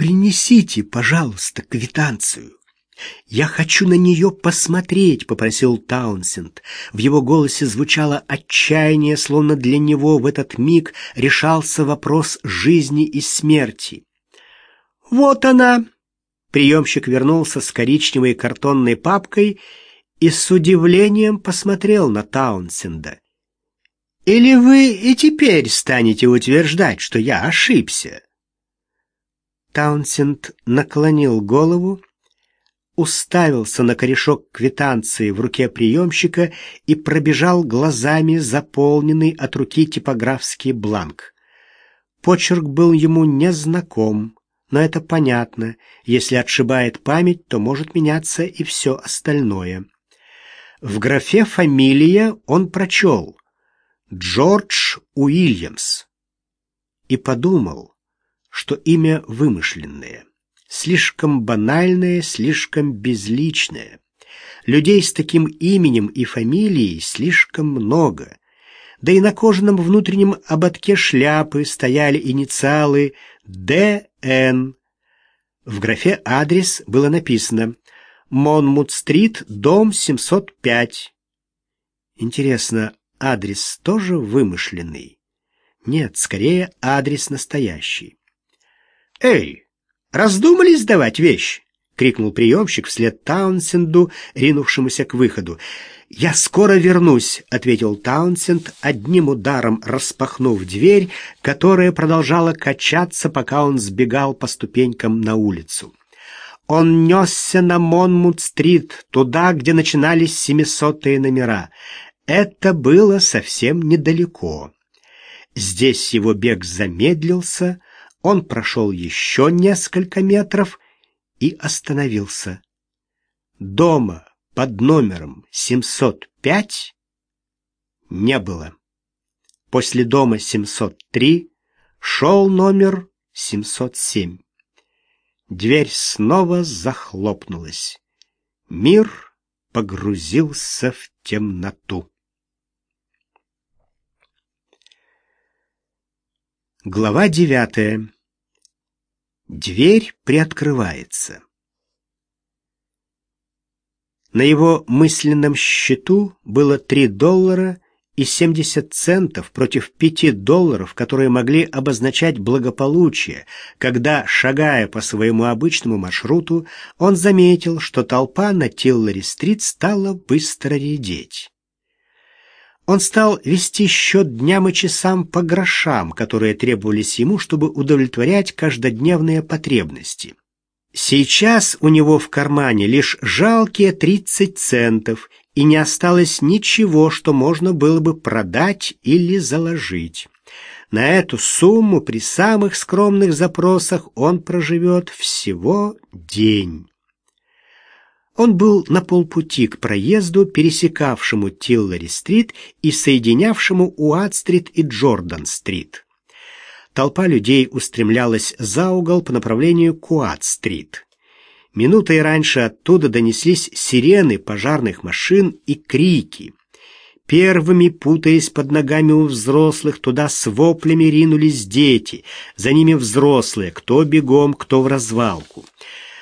принесите, пожалуйста, квитанцию. «Я хочу на нее посмотреть», — попросил Таунсенд. В его голосе звучало отчаяние, словно для него в этот миг решался вопрос жизни и смерти. «Вот она!» Приемщик вернулся с коричневой картонной папкой и с удивлением посмотрел на Таунсенда. «Или вы и теперь станете утверждать, что я ошибся?» Таунсенд наклонил голову, уставился на корешок квитанции в руке приемщика и пробежал глазами заполненный от руки типографский бланк. Почерк был ему незнаком, но это понятно. Если отшибает память, то может меняться и все остальное. В графе «Фамилия» он прочел «Джордж Уильямс» и подумал, что имя вымышленное слишком банальное, слишком безличное. Людей с таким именем и фамилией слишком много. Да и на кожаном внутреннем ободке шляпы стояли инициалы «ДН». В графе «Адрес» было написано «Монмут-стрит, дом 705». Интересно, адрес тоже вымышленный? Нет, скорее адрес настоящий. «Эй, «Раздумали сдавать вещь?» — крикнул приемщик вслед Таунсенду, ринувшемуся к выходу. «Я скоро вернусь», — ответил Таунсенд, одним ударом распахнув дверь, которая продолжала качаться, пока он сбегал по ступенькам на улицу. Он несся на Монмут-стрит, туда, где начинались семисотые номера. Это было совсем недалеко. Здесь его бег замедлился, он прошел еще несколько метров и остановился. Дома под номером 705 не было. После дома 703 шел номер 707. Дверь снова захлопнулась. Мир погрузился в темноту. Глава девятая. Дверь приоткрывается. На его мысленном счету было 3 доллара и 70 центов против 5 долларов, которые могли обозначать благополучие, когда, шагая по своему обычному маршруту, он заметил, что толпа на Тиллари-стрит стала быстро редеть. Он стал вести счет дням и часам по грошам, которые требовались ему, чтобы удовлетворять каждодневные потребности. Сейчас у него в кармане лишь жалкие 30 центов, и не осталось ничего, что можно было бы продать или заложить. На эту сумму при самых скромных запросах он проживет всего день. Он был на полпути к проезду, пересекавшему Тиллари-стрит и соединявшему Уат-стрит и Джордан-стрит. Толпа людей устремлялась за угол по направлению к Уат-стрит. Минутой раньше оттуда донеслись сирены пожарных машин и крики. Первыми, путаясь под ногами у взрослых, туда с воплями ринулись дети, за ними взрослые, кто бегом, кто в развалку.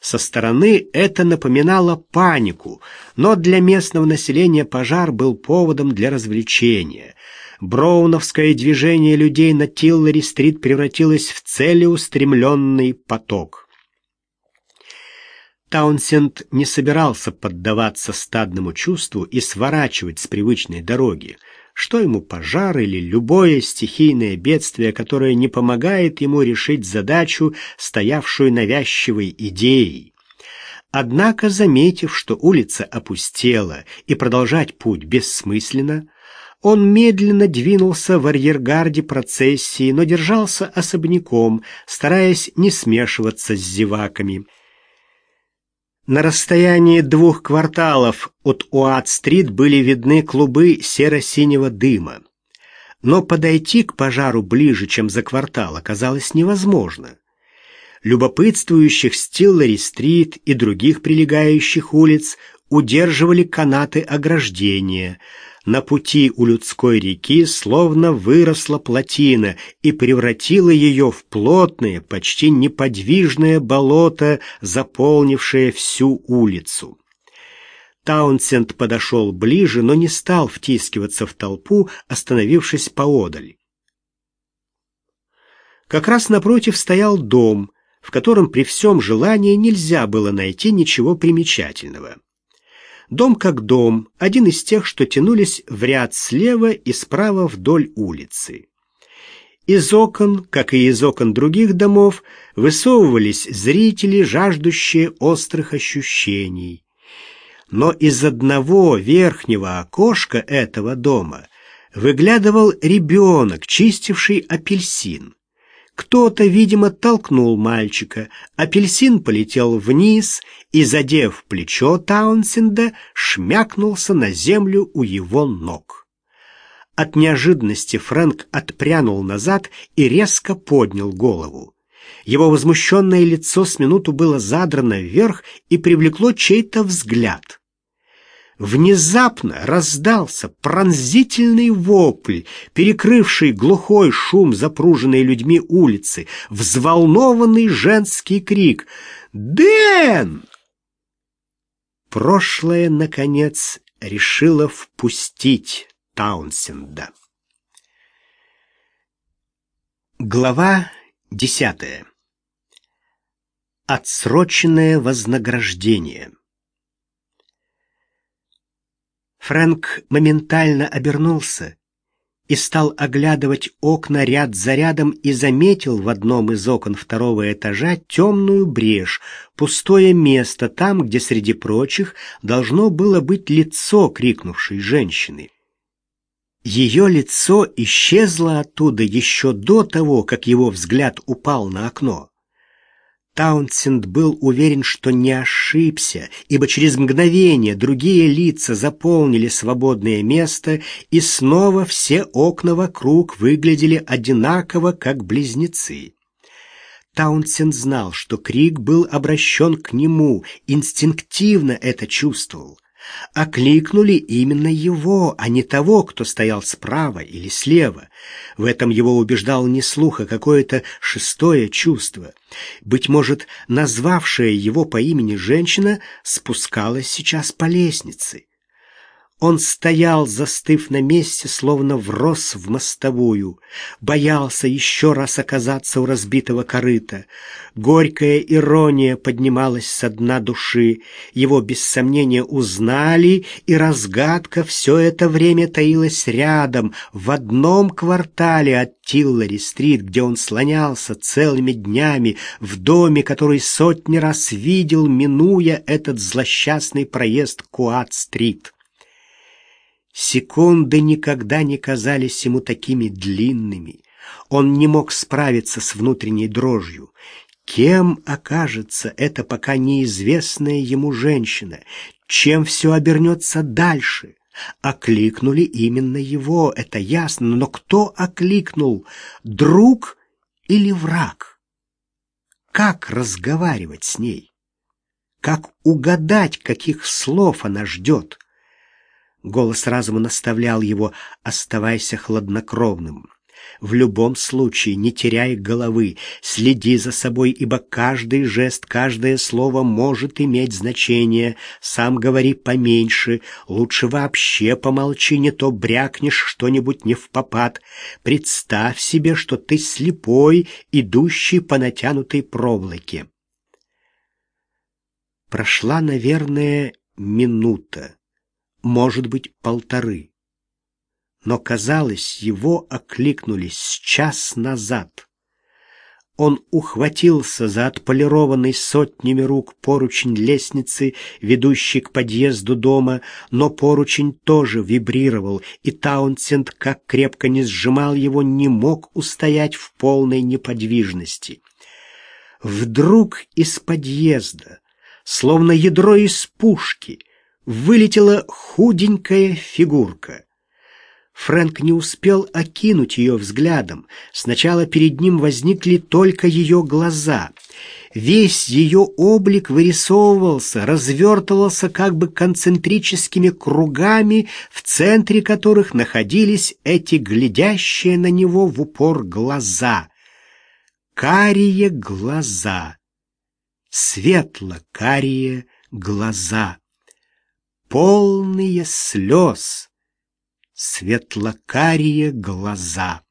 Со стороны это напоминало панику, но для местного населения пожар был поводом для развлечения. Броуновское движение людей на Тиллари-стрит превратилось в целеустремленный поток. Таунсенд не собирался поддаваться стадному чувству и сворачивать с привычной дороги. Что ему пожар или любое стихийное бедствие, которое не помогает ему решить задачу, стоявшую навязчивой идеей? Однако, заметив, что улица опустела и продолжать путь бессмысленно, он медленно двинулся в арьергарде процессии, но держался особняком, стараясь не смешиваться с зеваками. На расстоянии двух кварталов от Уат-стрит были видны клубы серо-синего дыма. Но подойти к пожару ближе, чем за квартал, оказалось невозможно. Любопытствующих с Тиллари-стрит и других прилегающих улиц удерживали канаты ограждения. На пути у людской реки словно выросла плотина и превратила ее в плотное, почти неподвижное болото, заполнившее всю улицу. Таунсенд подошел ближе, но не стал втискиваться в толпу, остановившись поодаль. Как раз напротив стоял дом, в котором при всем желании нельзя было найти ничего примечательного. Дом как дом, один из тех, что тянулись в ряд слева и справа вдоль улицы. Из окон, как и из окон других домов, высовывались зрители, жаждущие острых ощущений. Но из одного верхнего окошка этого дома выглядывал ребенок, чистивший апельсин. Кто-то, видимо, толкнул мальчика. Апельсин полетел вниз и, задев плечо Таунсенда, шмякнулся на землю у его ног. От неожиданности Фрэнк отпрянул назад и резко поднял голову. Его возмущенное лицо с минуту было задрано вверх и привлекло чей-то взгляд. Внезапно раздался пронзительный вопль, перекрывший глухой шум запруженной людьми улицы, взволнованный женский крик «Дэн!». Прошлое, наконец, решило впустить Таунсенда. Глава десятая. Отсроченное вознаграждение. Фрэнк моментально обернулся и стал оглядывать окна ряд за рядом и заметил в одном из окон второго этажа темную брешь, пустое место там, где среди прочих должно было быть лицо крикнувшей женщины. Ее лицо исчезло оттуда еще до того, как его взгляд упал на окно. Таунсенд был уверен, что не ошибся, ибо через мгновение другие лица заполнили свободное место, и снова все окна вокруг выглядели одинаково, как близнецы. Таунсенд знал, что крик был обращен к нему, инстинктивно это чувствовал. Окликнули именно его, а не того, кто стоял справа или слева. В этом его убеждал не слух, а какое-то шестое чувство. Быть может, назвавшая его по имени женщина спускалась сейчас по лестнице. Он стоял, застыв на месте, словно врос в мостовую, боялся еще раз оказаться у разбитого корыта. Горькая ирония поднималась со дна души. Его, без сомнения, узнали, и разгадка все это время таилась рядом, в одном квартале от Тиллари-стрит, где он слонялся целыми днями, в доме, который сотни раз видел, минуя этот злосчастный проезд Куат-стрит. Секунды никогда не казались ему такими длинными. Он не мог справиться с внутренней дрожью. Кем окажется эта пока неизвестная ему женщина? Чем все обернется дальше? Окликнули именно его, это ясно, но кто окликнул? Друг или враг? Как разговаривать с ней? Как угадать, каких слов она ждет? Голос разума наставлял его «Оставайся хладнокровным». В любом случае не теряй головы, следи за собой, ибо каждый жест, каждое слово может иметь значение. Сам говори поменьше, лучше вообще помолчи, не то брякнешь что-нибудь не в попад. Представь себе, что ты слепой, идущий по натянутой проволоке. Прошла, наверное, минута может быть, полторы. Но, казалось, его окликнули с час назад. Он ухватился за отполированный сотнями рук поручень лестницы, ведущий к подъезду дома, но поручень тоже вибрировал, и Таунсенд, как крепко не сжимал его, не мог устоять в полной неподвижности. Вдруг из подъезда, словно ядро из пушки — вылетела худенькая фигурка. Фрэнк не успел окинуть ее взглядом. Сначала перед ним возникли только ее глаза. Весь ее облик вырисовывался, развертывался как бы концентрическими кругами, в центре которых находились эти глядящие на него в упор глаза. Карие глаза, светло-карие глаза, полные слез, светло-карие глаза.